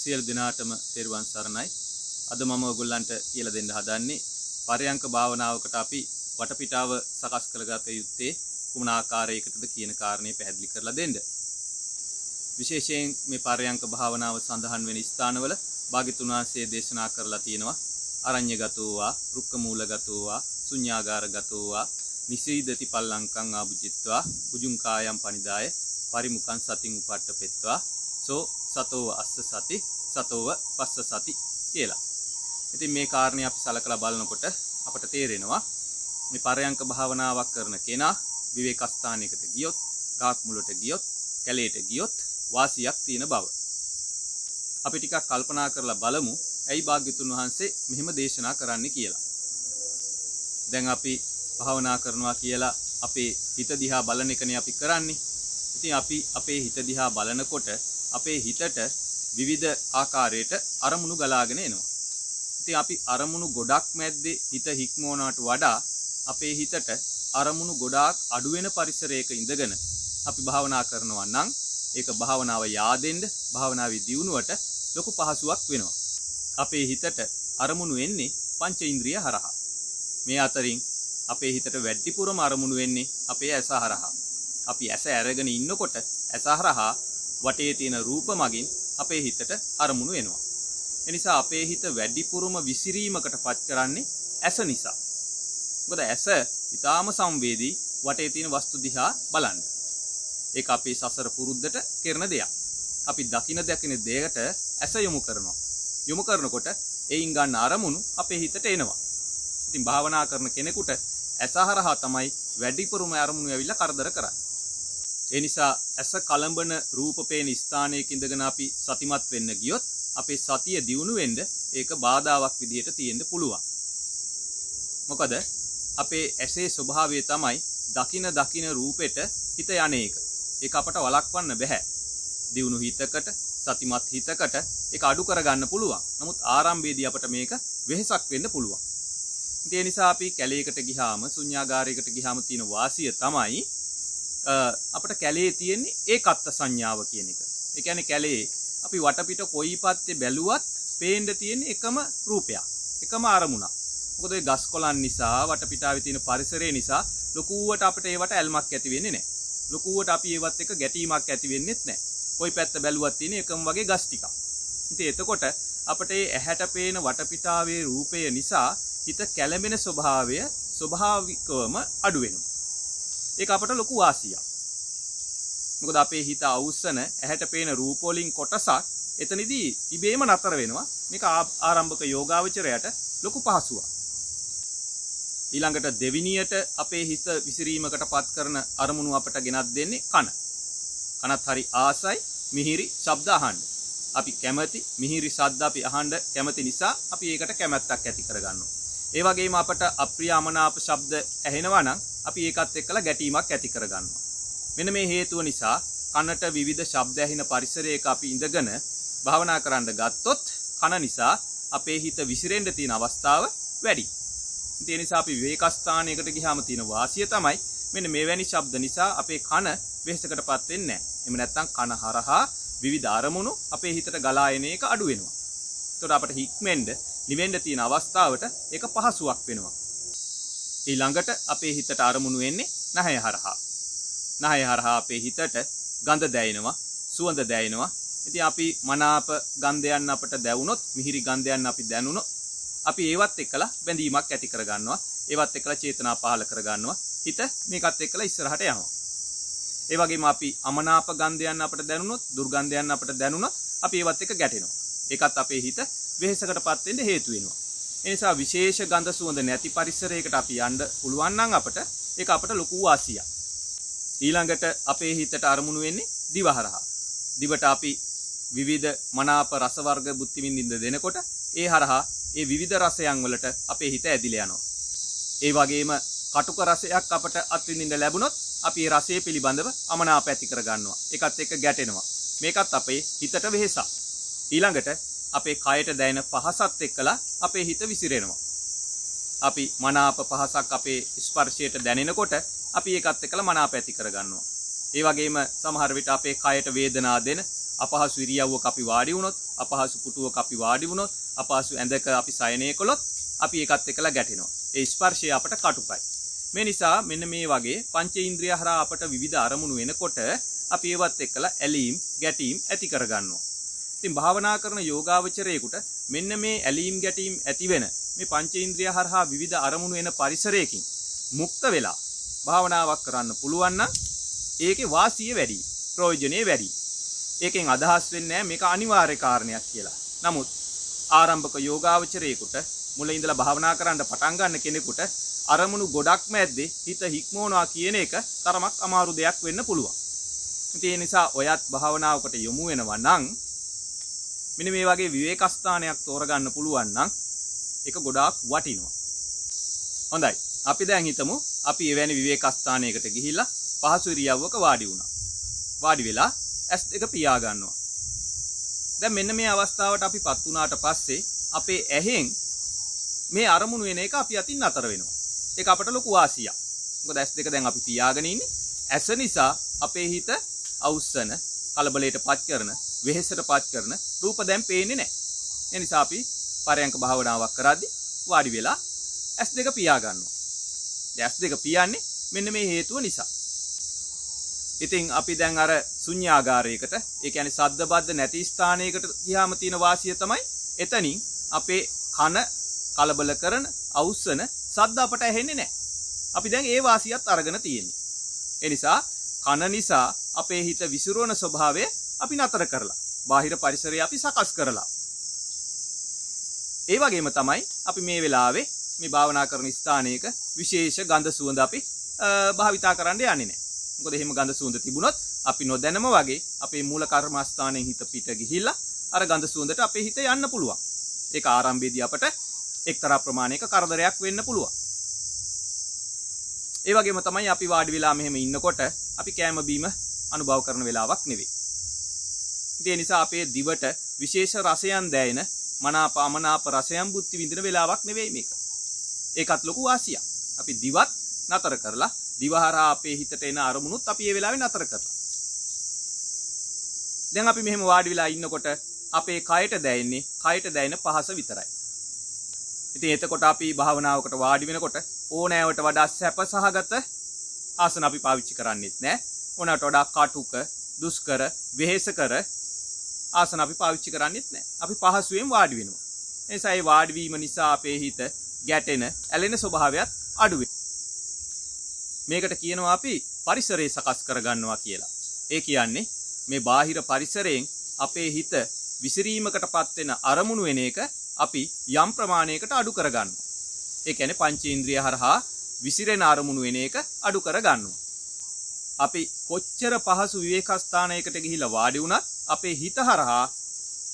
සියලු දෙනාටම තෙරුවන් සරණයි. අද මම ඔයගොල්ලන්ට කියලා දෙන්න හදන්නේ පරයන්ක භාවනාවකට අපි වටපිටාව සකස් කරගත යුත්තේ කුමන ආකාරයකටද කියන කාරණේ පැහැදිලි කරලා දෙන්න. විශේෂයෙන් මේ පරයන්ක භාවනාව සඳහන් වෙන ස්ථානවල භාග්‍යතුන් වහන්සේ දේශනා කරලා තියෙනවා අරඤ්‍යගතෝවා, රුක්කමූලගතෝවා, ශුඤ්ඤාගාරගතෝවා, නිසීදති පල්ලංකං ආභුජිත්වා, උජුං කායම් පනිදාය, පරිමුඛං සතින් උපට්ඨපෙත්වා, සෝ සතෝව අස්ස සති, සතෝව පස්ස සති කියලා. ඉතින් මේ කාරණේ අපි සලකලා බලනකොට අපට තේරෙනවා මේ පරයන්ක භාවනාවක් කරන කෙනා විවේක ස්ථානයකට ගියොත්, ගාක් මුලට ගියොත්, කැලේට ගියොත් වාසියක් තියෙන බව. අපි ටිකක් කල්පනා කරලා බලමු ඇයි භාග්‍යතුන් වහන්සේ මෙහෙම දේශනා කරන්න කියලා. දැන් අපි භාවනා කරනවා කියලා අපේ හිත දිහා බලන එකනේ අපි කරන්නේ. ඉතින් අපි අපේ හිත දිහා බලනකොට අපේ හිතට විවිධ ආකාරයට අරමුණු ගලාගෙන එනවා. ඉතින් අපි අරමුණු ගොඩක් මැද්දේ හිත හික්මවනවට වඩා අපේ හිතට අරමුණු ගොඩාක් අඩු වෙන පරිසරයක ඉඳගෙන අපි භාවනා කරනවා නම් ඒක භාවනාව yaadෙන්න භාවනාවේ දියුණුවට ලොකු පහසුවක් වෙනවා. අපේ හිතට අරමුණු එන්නේ පංච ඉන්ද්‍රිය හරහා. මේ අතරින් අපේ හිතට වැඩිපුරම අරමුණු වෙන්නේ අපේ ඇස හරහා. අපි ඇස අරගෙන ඉන්නකොට ඇස හරහා වටේ තියෙන රූප මගින් අපේ හිතට අරමුණු එනවා. එනිසා අපේ හිත වැඩිපුරම විසිරීමකට පත් කරන්නේ ඇස නිසා. මොකද ඇස ඊටාම සංවේදී වටේ තියෙන වස්තු දිහා බලන්න. ඒක අපේ සසර පුරුද්දට කරන දෙයක්. අපි දකින දකින දෙයකට ඇස යොමු කරනවා. යොමු කරනකොට එයින් ගන්න අරමුණු අපේ හිතට එනවා. ඉතින් භාවනා කරන කෙනෙකුට ඇස හරහා තමයි වැඩිපුරම අරමුණු ඇවිල්ලා කරදර කරන්නේ. ඒ නිසා ඇස කලඹන රූප පේන ස්ථානයක ඉඳගෙන අපි සතිමත් වෙන්න ගියොත් අපේ සතිය දියුණු වෙන්න ඒක බාධාවක් විදිහට තියෙන්න පුළුවන්. මොකද අපේ ඇසේ ස්වභාවය තමයි දකින දකින රූපෙට හිත යන්නේක. ඒක අපට වළක්වන්න බෑ. දියුණු හිතකට සතිමත් හිතකට ඒක අඩු කරගන්න පුළුවන්. නමුත් ආරම්භයේදී අපට මේක වෙහෙසක් වෙන්න පුළුවන්. ඒ නිසා අපි කැලේකට ගිහාම ශුන්‍යාගාරයකට ගිහාම තියෙන වාසිය තමයි අපට කැලේ තියෙන්නේ ඒකත්ත සංඥාව කියන එක. ඒ කියන්නේ කැලේ අපි වටපිට කොයි පැත්තේ බැලුවත් පේන්න තියෙන එකම රූපයක්. එකම අරමුණක්. මොකද ඒ ගස් කොළන් නිසා වටපිටාවේ තියෙන පරිසරය නිසා ලොකුවට අපිට ඒවට ඇල්මක් ඇති වෙන්නේ නැහැ. ලොකුවට අපි ඒවත් එක්ක ගැටීමක් ඇති වෙන්නේත් නැහැ. කොයි පැත්ත බැලුවත් තියෙන එකම වගේ ගස් ටිකක්. ඉතින් එතකොට අපිට ඒ ඇහැට පේන වටපිටාවේ රූපය නිසා හිත කැළඹෙන ස්වභාවය ස්වභාවිකවම අඩු වෙනවා. ඒක අපට ලොකු වාසියක්. මොකද අපේ හිත අවුස්සන ඇහැට පේන රූප වලින් කොටසක් එතනදී ඉබේම නතර වෙනවා. මේක ආරම්භක යෝගාවචරයට ලොකු පහසුවක්. ඊළඟට දෙවිනියට අපේ හිත විසිරීමකට පත් කරන අරමුණු අපට ගෙනත් දෙන්නේ කන. කනත් හරි ආසයි මිහිරි ශබ්ද අහන්න. අපි කැමති මිහිරි ශබ්ද අපි අහන්න කැමති නිසා අපි ඒකට කැමැත්තක් ඇති කරගන්නවා. ඒ වගේම අපට අප්‍රිය අමනාප ශබ්ද ඇහෙනවා නම් අපි ඒකත් එක්කලා ගැටීමක් ඇති කරගන්නවා. මෙන්න මේ හේතුව නිසා කනට විවිධ ශබ්ද ඇහෙන පරිසරයක අපි ඉඳගෙන භාවනා කරන්න ගත්තොත් කන නිසා අපේ හිත විසිරෙන්න තියෙන අවස්ථාව වැඩි. ඒ නිසා අපි විවේකස්ථානයකට ගියාම තියෙන වාසිය තමයි මෙන්න මෙවැනි ශබ්ද නිසා අපේ කන වෙහෙසකටපත් වෙන්නේ නැහැ. එහෙම නැත්නම් කන හරහා විවිධ අරමුණු අපේ හිතට ගලා එන එක අඩු වෙනවා. එතකොට අපට හික්මෙන්ද නිවෙන්න තියෙන අවස්ථාවට ඒක පහසුවක් වෙනවා. ඊළඟට අපේ හිතට අරමුණු වෙන්නේ නහය හරහා. නහය හරහා අපේ හිතට ගඳ දැනෙනවා, සුවඳ දැනෙනවා. ඉතින් අපි මනාප ගන්ධයන් අපට දැවුනොත්, මිහිරි ගන්ධයන් අපි දැනුනොත්, අපි ඒවත් එක්කලා බැඳීමක් ඇති කරගන්නවා. ඒවත් එක්කලා චේතනා පහළ කරගන්නවා. හිත මේකත් එක්කලා ඉස්සරහට යනවා. ඒ වගේම අපි අමනාප ගන්ධයන් අපට දැනුනොත්, දුර්ගන්ධයන් අපට දැනුනොත්, අපි ඒවත් එක්ක ගැටෙනවා. ඒකත් අපේ හිත වෙහෙසකටපත් වෙන්න හේතු වෙනවා. ඒ නිසා විශේෂ ගඳ සුවඳ නැති පරිසරයකට අපි යන්න පුළුවන් නම් අපට ඒක අපට ලොකු වාසියක්. ඊළඟට අපේ හිතට අරමුණු වෙන්නේ දිව හරහා. දිවට අපි විවිධ මනාප රස වර්ග බුද්ධි විඳින්න දෙනකොට ඒ හරහා ඒ විවිධ රසයන් වලට අපේ හිත ඇදිලා යනවා. ඒ වගේම කටුක රසයක් අපට අත්විඳින්න ලැබුණොත් අපි ඒ රසය පිළිබඳව අමනාප ඇති කර ගන්නවා. ඒකත් එක්ක ගැටෙනවා. මේකත් අපේ හිතට වෙහෙසක්. ඊළඟට අපේ කයට දැනෙන පහසත් එක්කලා අපේ හිත විසිරෙනවා. අපි මනාප පහසක් අපේ ස්පර්ශයට දැනෙනකොට අපි ඒකත් එක්කලා මනාප ඇති කරගන්නවා. ඒ වගේම සමහර විට අපේ කයට වේදනා දෙන අපහසු ඉරියව්වක අපි වාඩි වුණොත්, අපහසු පුටුවක අපි වාඩි වුණොත්, අපහසු ඇඳක අපි සයනය කළොත් අපි ඒකත් එක්කලා ගැටෙනවා. ඒ ස්පර්ශය අපට කටුකයි. මේ නිසා මෙන්න මේ වගේ පංචේන්ද්‍රිය හරහා අපට විවිධ අරමුණු වෙනකොට අපි ඒවත් එක්කලා ඇලීම්, ගැටීම් ඇති කරගන්නවා. ඉතින් භාවනා කරන යෝගාවචරයෙකුට මෙන්න මේ ඇලීම් ගැටීම් ඇති වෙන මේ පංචේන්ද්‍රිය හරහා විවිධ අරමුණු එන පරිසරයකින් මුක්ත වෙලා භාවනාවක් කරන්න පුළුවන් නම් ඒකේ වාසිය වැඩි, ප්‍රයෝජනෙ වැඩි. ඒකෙන් අදහස් වෙන්නේ මේක අනිවාර්ය කාරණයක් කියලා. නමුත් ආරම්භක යෝගාවචරයෙකුට මුල ඉඳලා භාවනා කරන්න පටන් ගන්න කෙනෙකුට අරමුණු ගොඩක් මැද්දේ හිත හික්මවනවා කියන එක තරමක් අමාරු දෙයක් වෙන්න පුළුවන්. ඒ නිසා ඔයත් භාවනාවකට යොමු වෙනවා නම් මෙන්න මේ වගේ විවේක ස්ථානයක් තෝරගන්න පුළුවන් නම් ඒක ගොඩාක් වටිනවා. හොඳයි. අපි දැන් හිතමු අපි එවැනි විවේක ස්ථානයකට ගිහිල්ලා පහසු ඉරියව්වක වාඩි වුණා. වාඩි වෙලා ඇස් දෙක පියා ගන්නවා. දැන් මෙන්න මේ අවස්ථාවට අපිපත් වුණාට පස්සේ අපේ ඇහෙන් මේ අරමුණු වෙන එක අපි අතින් අතර වෙනවා. ඒක අපට ලොකු වාසියක්. මොකද ඇස් දෙක දැන් අපි පියාගෙන ඉන්නේ. ඇස නිසා අපේ හිත අවුස්සන, කලබලයට පත් කරන, වෙහෙසට පත් කරන රූප දැන් පේන්නේ නැහැ. ඒ නිසා අපි පරයන්ක භාවනාවක් කරද්දී වාඩි වෙලා ඇස් දෙක පියා ගන්නවා. ඇස් දෙක පියන්නේ මෙන්න මේ හේතුව නිසා. ඉතින් අපි දැන් අර ශුන්‍යාගාරයකට, ඒ කියන්නේ සද්ද බද්ද නැති ස්ථානයකට ගියාම තියෙන වාසිය තමයි එතනින් අපේ කන කලබල කරන, අවුස්සන සද්ද අපට ඇහෙන්නේ නැහැ. අපි දැන් ඒ වාසියත් අරගෙන තියෙන්නේ. ඒ නිසා කන නිසා අපේ හිත විසිරුවන ස්වභාවය අපි නතර කරලා, බාහිර පරිසරය අපි සකස් කරලා. ඒ වගේම තමයි අපි මේ වෙලාවේ මේ භාවනා කරන ස්ථානයක විශේෂ ගඳ සුවඳ අපි භාවිතා කරන්න යන්නේ නැහැ. මොකද එහෙම ගඳ සුවඳ තිබුණොත් අපි නොදැනම වගේ අපේ මූල කර්මස්ථානයෙන් හිත පිට ගිහිල්ලා අර ගඳ සුවඳට අපේ හිත යන්න පුළුවන්. ඒක ආරම්භයේදී අපට එක්තරා ප්‍රමාණයක කරදරයක් වෙන්න පුළුවන්. ඒ වගේම තමයි අපි වාඩි වෙලා මෙහෙම ඉන්නකොට අපි කෑම බීම අනුභව කරන වෙලාවක් නෙවෙයි. ඒ නිසා අපේ දිවට විශේෂ රසයන් දැයෙන මනාප අමනාප රසයන් බුද්ධි විඳින වෙලාවක් නෙවෙයි මේක. ඒකත් ලොකු වාසියක්. අපි දිවත් නතර කරලා දිවහරහා අපේ හිතට එන අරමුණුත් අපි ඒ වෙලාවේ නතර කරලා. දැන් අපි මෙහෙම වාඩි වෙලා ඉන්නකොට අපේ කයට දැනෙන්නේ කයට දැනෙන පහස විතරයි. ඉතින් එතකොට අපි භාවනාවකට වාඩි වෙනකොට ඕනෑවට වඩා සැප සහගත ආසන අපි පාවිච්චි කරන්නේත් නැහැ. ඕනෑවට වඩා කටුක, දුෂ්කර, වෙහෙසකර ආසන අපි පාවිච්චි කරන්නේත් නැහැ. අපි පහසුවෙන් වාඩි වෙනවා. ඒ නිසා ඒ වාඩි වීම නිසා අපේ හිත ගැටෙන, ඇලෙන ස්වභාවයත් අඩු මේකට කියනවා අපි පරිසරය සකස් කරගන්නවා කියලා. ඒ කියන්නේ මේ බාහිර පරිසරයෙන් අපේ හිත විසිරීමකටපත් වෙන අරමුණු වෙන එක අපි යම් ප්‍රමාණයකට අඩු කරගන්නවා. ඒ කියන්නේ පංචේන්ද්‍රිය හරහා විසිරෙන අරමුණු වෙන එක අඩු කරගන්නවා. අපි කොච්චර පහසු විවේක ස්ථානයකට ගිහිල්ලා වාඩි වුණත් අපේ හිත හරහා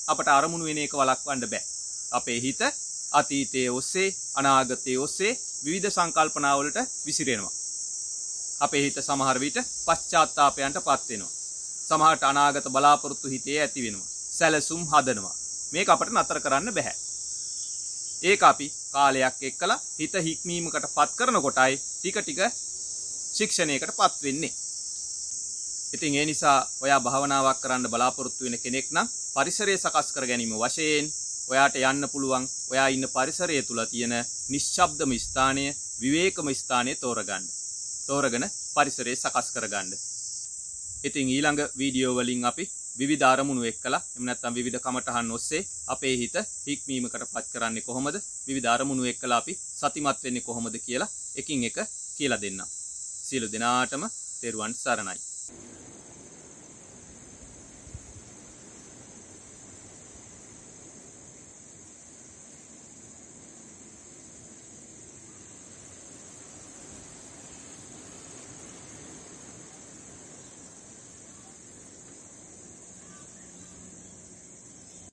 අපට අරමුණු වෙන එක වළක්වන්න බෑ. අපේ හිත අතීතයේ ඔස්සේ අනාගතයේ ඔස්සේ විවිධ සංකල්පනා වලට විසිරෙනවා. අපේ හිත සමහර විට පශ්චාත්තාපයන්ට පත් වෙනවා. සමහරට අනාගත බලාපොරොත්තු හිතේ ඇති වෙනවා. සැලසුම් හදනවා. මේක අපිට නතර කරන්න බෑ. ඒක අපි කාලයක් එක්කලා හිත හික්මීමකට පත් කරනකොටයි ටික ටික ශික්ෂණයකට පත් වෙන්නේ. ඉතින් ඒ නිසා ඔයා භාවනාවක් කරන්න බලාපොරොත්තු වෙන කෙනෙක් නම් පරිසරය සකස් කර ගැනීම වශයෙන් ඔයාට යන්න පුළුවන් ඔයා ඉන්න පරිසරය තුල තියෙන නිශ්ශබ්දම ස්ථානය විවේකම ස්ථානය තෝරගන්න. තෝරගෙන පරිසරය සකස් කරගන්න. ඉතින් ඊළඟ වීඩියෝ වලින් අපි විවිධ අරමුණු එක්කලා එහෙම නැත්නම් විවිධ කමටහන් ඔස්සේ අපේ හිත හික්මීමකටපත් කරන්නේ කොහොමද? විවිධ අරමුණු එක්කලා අපි සතිමත් වෙන්නේ කොහොමද කියලා එකින් එක කියලා දෙන්නම්. සියලු දෙනාටම තෙරුවන් සරණයි.